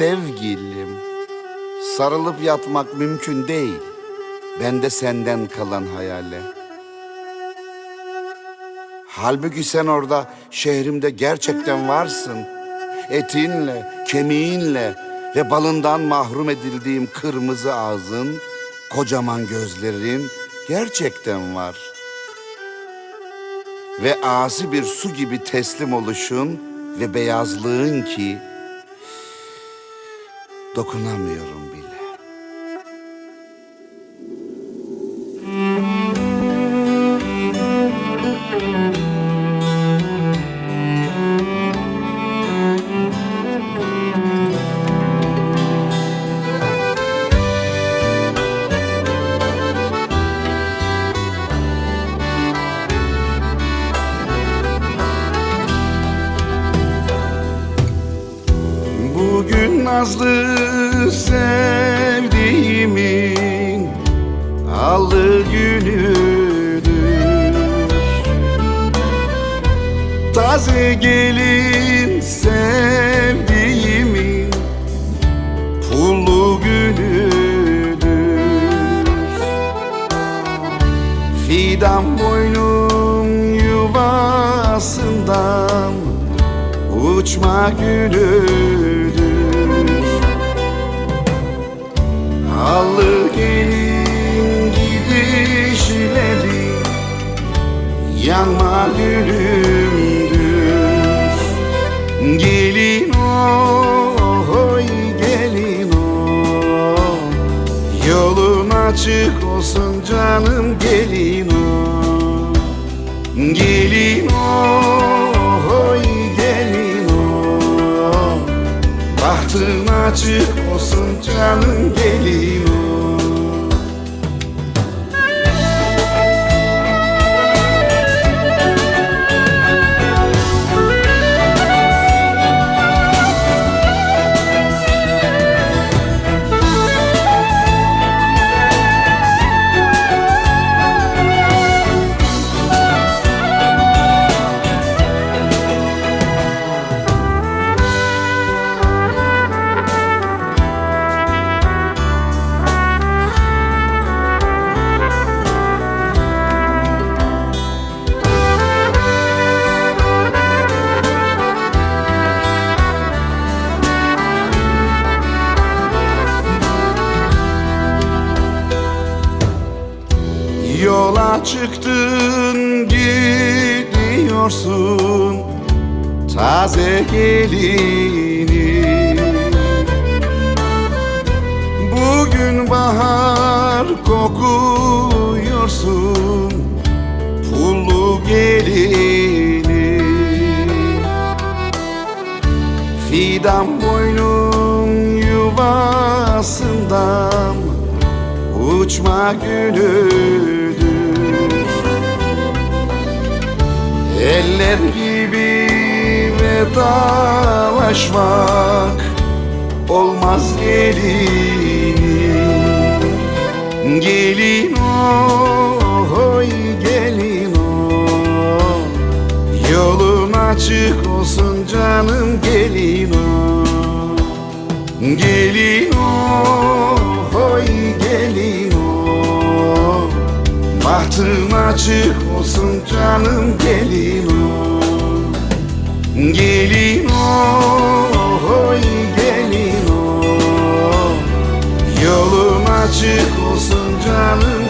sevgilim. Sarılıp yatmak mümkün değil. Ben de senden kalan hayale. Halbuki sen orada şehrimde gerçekten varsın. Etinle, kemiğinle ve balından mahrum edildiğim kırmızı ağzın, kocaman gözlerin gerçekten var. Ve asi bir su gibi teslim oluşun ve beyazlığın ki dokunamıyorum bile. Nazlı sevdiğimin allı günüdür. Taze gelin sevdiğimin pullu günüdür. Fidan boynum yuvasından uçma günüdür yanma günümdür Gelin oy gelin o. Yolun açık olsun canım gelin o. Gelin oy gelin o. Bahtın açık olsun canım gelin Çıktın gidiyorsun taze gelini. Bugün bahar kokuyorsun pullu gelini. Fidan boynum yuvasından uçma günüdür Eller gibi vedalaşmak olmaz gelin Gelin oy gelin o. Yolun açık olsun canım gelin o. Gelin oy Bahtım açık olsun canım gelin o. Gelin o oy gelin o. Yolun açık olsun canım